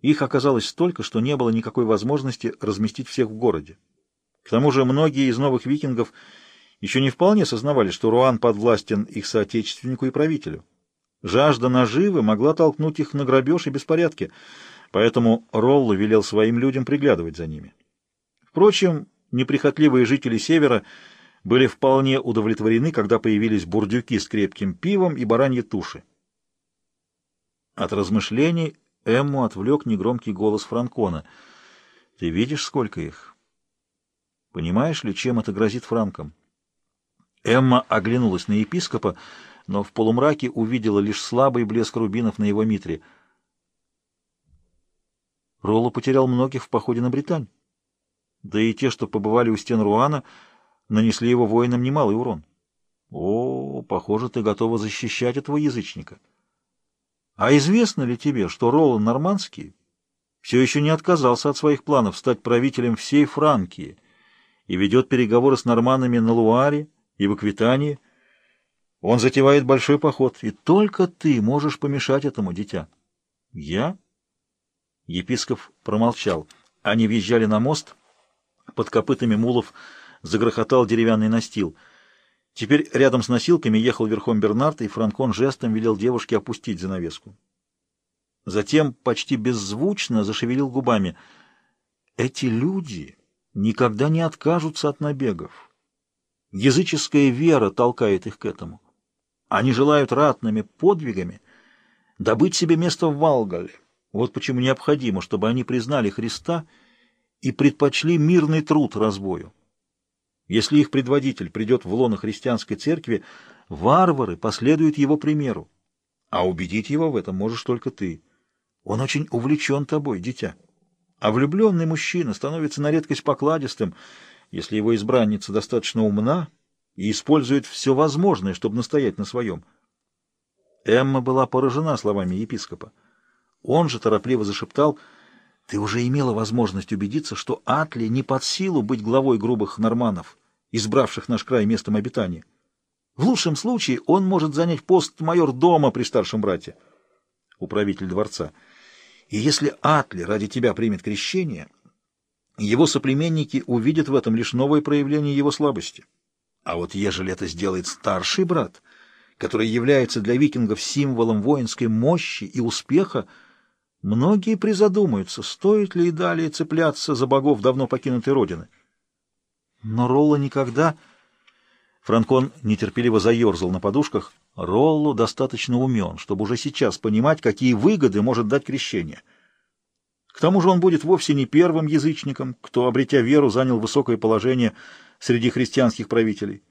Их оказалось столько, что не было никакой возможности разместить всех в городе. К тому же многие из новых викингов еще не вполне сознавали, что Руан подвластен их соотечественнику и правителю. Жажда наживы могла толкнуть их на грабеж и беспорядки, поэтому Ролло велел своим людям приглядывать за ними. Впрочем, неприхотливые жители Севера были вполне удовлетворены, когда появились бурдюки с крепким пивом и бараньи туши. От размышлений Эмму отвлек негромкий голос Франкона. «Ты видишь, сколько их? Понимаешь ли, чем это грозит Франкам?» Эмма оглянулась на епископа, но в полумраке увидела лишь слабый блеск рубинов на его митре. Ролло потерял многих в походе на Британь. Да и те, что побывали у стен Руана, нанесли его воинам немалый урон. О, похоже, ты готова защищать этого язычника. А известно ли тебе, что Ролан Нормандский все еще не отказался от своих планов стать правителем всей Франкии и ведет переговоры с норманами на Луаре и в Аквитании? Он затевает большой поход, и только ты можешь помешать этому, дитя. Я? Епископ промолчал. Они въезжали на мост. Под копытами мулов загрохотал деревянный настил. Теперь рядом с носилками ехал верхом Бернард, и Франкон жестом велел девушке опустить занавеску. Затем почти беззвучно зашевелил губами. Эти люди никогда не откажутся от набегов. Языческая вера толкает их к этому. Они желают ратными подвигами добыть себе место в Валгале. Вот почему необходимо, чтобы они признали Христа и предпочли мирный труд разбою. Если их предводитель придет в лоно христианской церкви, варвары последуют его примеру. А убедить его в этом можешь только ты. Он очень увлечен тобой, дитя. А влюбленный мужчина становится на редкость покладистым, если его избранница достаточно умна и использует все возможное, чтобы настоять на своем. Эмма была поражена словами епископа. Он же торопливо зашептал, «Ты уже имела возможность убедиться, что Атли не под силу быть главой грубых норманов, избравших наш край местом обитания. В лучшем случае он может занять пост майор дома при старшем брате, управитель дворца. И если Атли ради тебя примет крещение, его соплеменники увидят в этом лишь новое проявление его слабости. А вот ежели это сделает старший брат, который является для викингов символом воинской мощи и успеха, многие призадумаются, стоит ли и далее цепляться за богов давно покинутой родины. Но Ролло никогда... Франкон нетерпеливо заерзал на подушках. Ролло достаточно умен, чтобы уже сейчас понимать, какие выгоды может дать крещение. К тому же он будет вовсе не первым язычником, кто, обретя веру, занял высокое положение среди христианских правителей.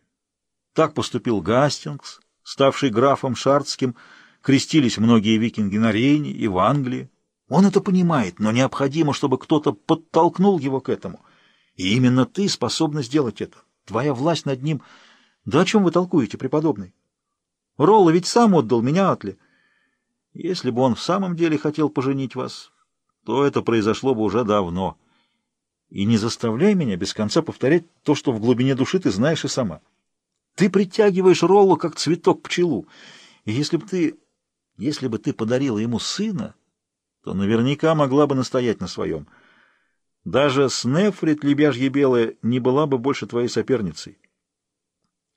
Так поступил Гастингс, ставший графом Шардским, крестились многие викинги на Рейне и в Англии. Он это понимает, но необходимо, чтобы кто-то подтолкнул его к этому. И именно ты способна сделать это. Твоя власть над ним... Да о чем вы толкуете, преподобный? Ролла ведь сам отдал меня Атли. Если бы он в самом деле хотел поженить вас, то это произошло бы уже давно. И не заставляй меня без конца повторять то, что в глубине души ты знаешь и сама. Ты притягиваешь Роллу, как цветок пчелу. И если бы ты... Если бы ты подарила ему сына, то наверняка могла бы настоять на своем — даже Снефрит, лебяжья белая, не была бы больше твоей соперницей.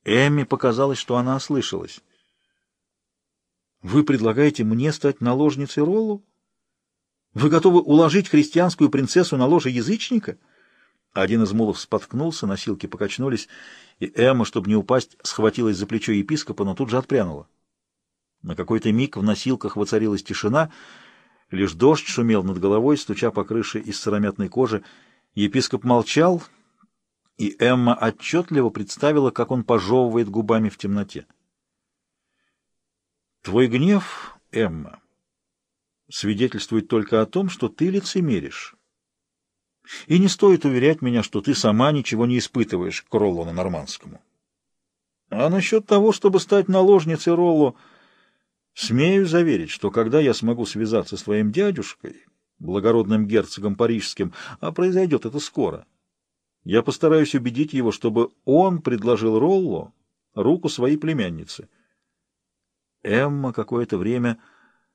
Эмми показалось, что она ослышалась. «Вы предлагаете мне стать наложницей Роллу? Вы готовы уложить христианскую принцессу на ложе язычника?» Один из мулов споткнулся, носилки покачнулись, и Эмма, чтобы не упасть, схватилась за плечо епископа, но тут же отпрянула. На какой-то миг в носилках воцарилась тишина — Лишь дождь шумел над головой, стуча по крыше из сыромятной кожи. Епископ молчал, и Эмма отчетливо представила, как он пожевывает губами в темноте. «Твой гнев, Эмма, свидетельствует только о том, что ты лицемеришь. И не стоит уверять меня, что ты сама ничего не испытываешь к Роллу Нормандскому. А насчет того, чтобы стать наложницей Роллу, Смею заверить, что когда я смогу связаться с твоим дядюшкой, благородным герцогом парижским, а произойдет это скоро, я постараюсь убедить его, чтобы он предложил Ролло руку своей племянницы. Эмма какое-то время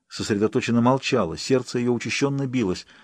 сосредоточенно молчала, сердце ее учащенно билось —